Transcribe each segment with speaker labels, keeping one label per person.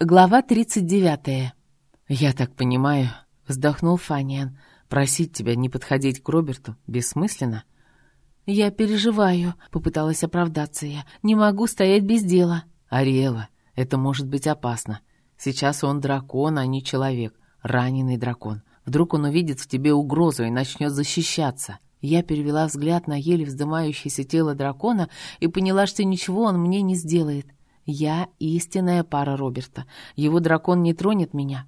Speaker 1: Глава 39. «Я так понимаю», — вздохнул Фаниан, — «просить тебя не подходить к Роберту бессмысленно?»
Speaker 2: «Я переживаю», — попыталась оправдаться я. «Не могу стоять без дела».
Speaker 1: «Ариэла, это может быть опасно. Сейчас он дракон, а не человек. Раненый дракон. Вдруг он увидит в тебе угрозу и начнет защищаться». Я перевела взгляд на еле вздымающееся тело дракона и поняла, что ничего он мне не сделает. Я истинная пара Роберта. Его дракон не тронет меня.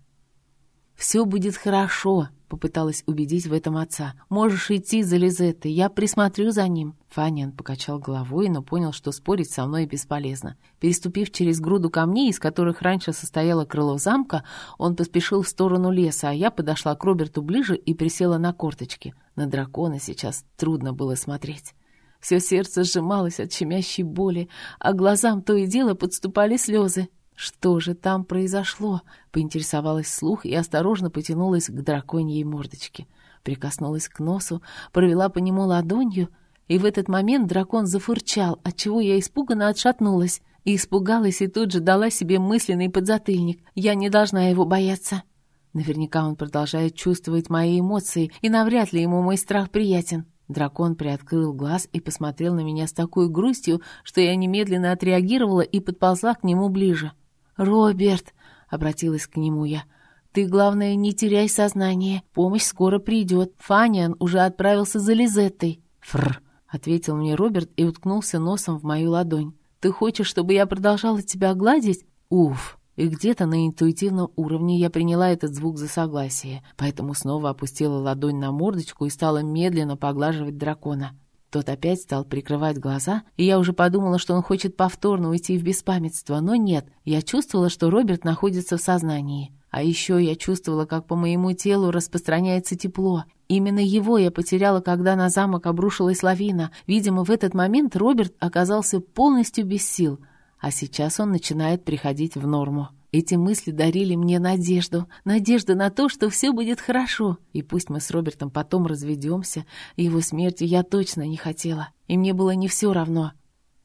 Speaker 1: «Все будет хорошо», — попыталась убедить в этом отца. «Можешь идти за Лизеттой, я присмотрю за ним». Фаниан покачал головой, но понял, что спорить со мной бесполезно. Переступив через груду камней, из которых раньше состояло крыло замка, он поспешил в сторону леса, а я подошла к Роберту ближе и присела на корточки. На дракона сейчас трудно было смотреть. Все сердце сжималось от щемящей боли, а глазам то и дело подступали слезы. «Что же там произошло?» — поинтересовалась слух и осторожно потянулась к драконьей мордочке. Прикоснулась к носу, провела по нему ладонью, и в этот момент дракон зафурчал, отчего я испуганно отшатнулась. И испугалась, и тут же дала себе мысленный подзатыльник. Я не должна его бояться. Наверняка он продолжает чувствовать мои эмоции, и навряд ли ему мой страх приятен. Дракон приоткрыл глаз и посмотрел на меня с такой грустью, что я немедленно отреагировала и подползла к нему ближе. «Роберт!» — обратилась к нему я. «Ты, главное, не теряй сознание. Помощь скоро придет. Фаниан уже отправился за Лизеттой». «Фрр!» — ответил мне Роберт и уткнулся носом в мою ладонь. «Ты хочешь, чтобы я продолжала тебя гладить?» «Уф!» И где-то на интуитивном уровне я приняла этот звук за согласие, поэтому снова опустила ладонь на мордочку и стала медленно поглаживать дракона. Тот опять стал прикрывать глаза, и я уже подумала, что он хочет повторно уйти в беспамятство, но нет, я чувствовала, что Роберт находится в сознании. А еще я чувствовала, как по моему телу распространяется тепло. Именно его я потеряла, когда на замок обрушилась лавина. Видимо, в этот момент Роберт оказался полностью без сил — а сейчас он начинает приходить в норму. Эти мысли дарили мне надежду, надежду на то, что все будет хорошо. И пусть мы с Робертом потом разведемся, его смерти я точно не хотела, и мне было не все равно.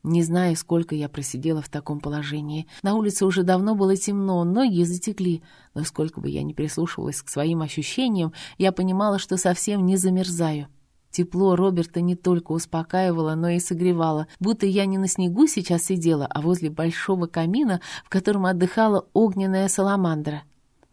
Speaker 1: Не знаю, сколько я просидела в таком положении. На улице уже давно было темно, ноги затекли, но сколько бы я ни прислушивалась к своим ощущениям, я понимала, что совсем не замерзаю. Тепло Роберта не только успокаивало, но и согревало, будто я не на снегу сейчас сидела, а возле большого камина, в котором отдыхала огненная саламандра.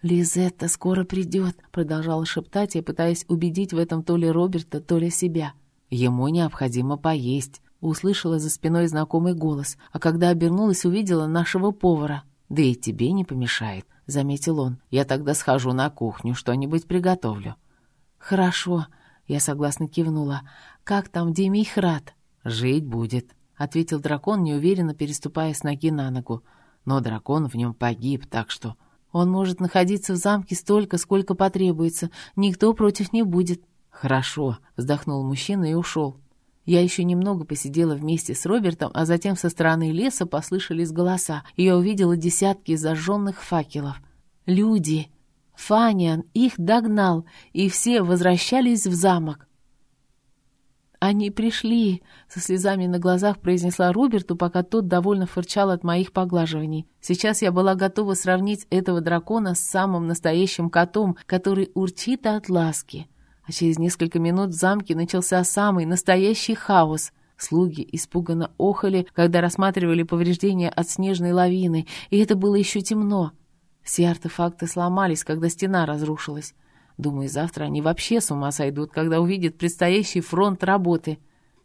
Speaker 1: «Лизетта скоро придет», — продолжала шептать я, пытаясь убедить в этом то ли Роберта, то ли себя. «Ему необходимо поесть», — услышала за спиной знакомый голос, а когда обернулась, увидела нашего повара. «Да и тебе не помешает», — заметил он. «Я тогда схожу на кухню, что-нибудь приготовлю». «Хорошо», я согласно кивнула. «Как там Демихрат?» «Жить будет», — ответил дракон, неуверенно переступая с ноги на ногу. «Но дракон в нем погиб, так что...» «Он может находиться в замке столько, сколько потребуется. Никто против не будет». «Хорошо», — вздохнул мужчина и ушел. Я еще немного посидела вместе с Робертом, а затем со стороны леса послышались голоса, и я увидела десятки зажженных факелов. «Люди!» Фаниан их догнал, и все возвращались в замок. «Они пришли!» — со слезами на глазах произнесла Роберту, пока тот довольно фырчал от моих поглаживаний. Сейчас я была готова сравнить этого дракона с самым настоящим котом, который урчит от ласки. А через несколько минут в замке начался самый настоящий хаос — Слуги испуганно охали, когда рассматривали повреждения от снежной лавины, и это было еще темно. Все артефакты сломались, когда стена разрушилась. Думаю, завтра они вообще с ума сойдут, когда увидят предстоящий фронт работы.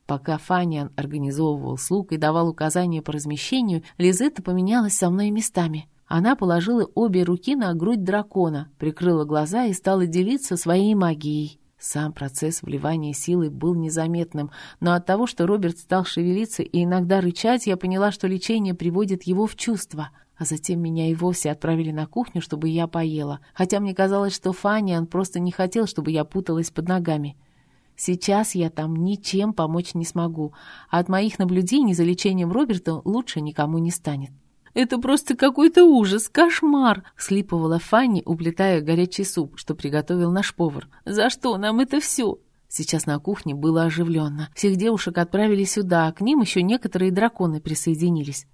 Speaker 1: Пока Фаниан организовывал слуг и давал указания по размещению, Лизетта поменялась со мной местами. Она положила обе руки на грудь дракона, прикрыла глаза и стала делиться своей магией. Сам процесс вливания силы был незаметным, но от того, что Роберт стал шевелиться и иногда рычать, я поняла, что лечение приводит его в чувство — а затем меня и вовсе отправили на кухню, чтобы я поела, хотя мне казалось, что Фаниан просто не хотел, чтобы я путалась под ногами. Сейчас я там ничем помочь не смогу, а от моих наблюдений за лечением Роберта лучше никому не станет. «Это просто какой-то ужас, кошмар!» — слипывала Фанни, уплетая горячий суп, что приготовил наш повар. «За что нам это все?» Сейчас на кухне было оживленно. Всех девушек отправили сюда, а к ним еще некоторые драконы присоединились.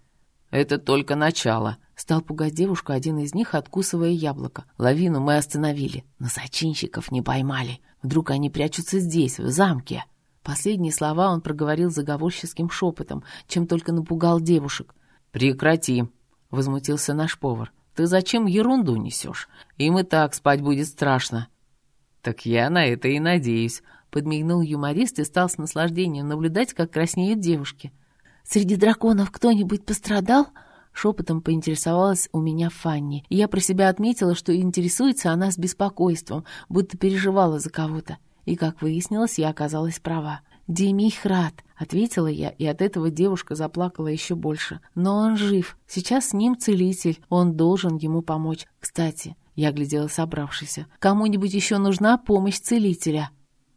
Speaker 3: «Это только начало»,
Speaker 1: Стал пугать девушку один из них, откусывая яблоко. Лавину мы остановили, но зачинщиков не поймали. Вдруг они прячутся здесь, в замке. Последние слова он проговорил заговорческим шепотом, чем только напугал девушек. «Прекрати!» — возмутился наш повар. «Ты зачем ерунду несешь? Им и так спать будет страшно». «Так я на это и надеюсь», — подмигнул юморист и стал с наслаждением наблюдать, как краснеют девушки.
Speaker 2: «Среди драконов кто-нибудь пострадал?» Шепотом поинтересовалась у меня Фанни, я про себя отметила, что интересуется она с беспокойством, будто переживала за кого-то. И, как выяснилось, я оказалась права. «Демих рад», — ответила я, и от этого девушка заплакала еще больше. «Но он жив. Сейчас с ним целитель. Он должен ему помочь. Кстати, я глядела собравшийся. Кому-нибудь еще нужна помощь целителя?»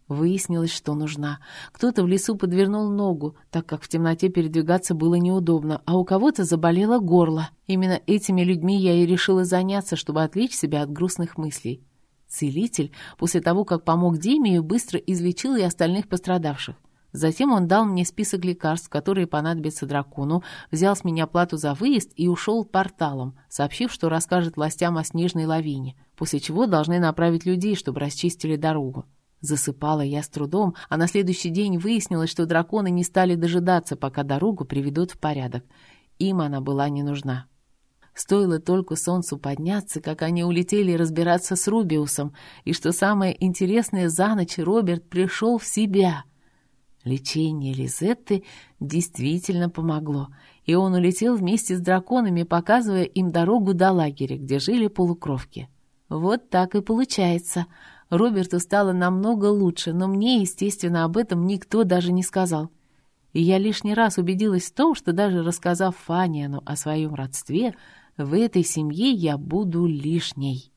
Speaker 2: Выяснилось, что нужна. Кто-то в лесу подвернул ногу, так как в темноте передвигаться было неудобно, а у кого-то заболело горло. Именно этими людьми я и решила заняться, чтобы отвлечь себя от грустных мыслей. Целитель, после того, как помог Демию, быстро излечил и остальных пострадавших. Затем он дал мне список лекарств, которые понадобятся дракону, взял с меня плату за выезд и ушел порталом, сообщив, что расскажет властям о снежной лавине, после чего должны направить людей, чтобы расчистили дорогу. Засыпала я с трудом, а на следующий день выяснилось, что драконы не стали дожидаться, пока дорогу приведут в порядок. Им она была не нужна. Стоило только солнцу подняться, как они улетели разбираться с Рубиусом, и, что самое интересное, за ночь Роберт пришел в себя. Лечение Лизетты действительно помогло, и он улетел вместе с драконами, показывая им дорогу до лагеря, где жили полукровки. Вот так и получается. Роберту стало намного лучше, но мне, естественно, об этом никто даже не сказал. И я лишний раз убедилась в том, что даже рассказав Фаниану о своем родстве, в этой семье я буду лишней.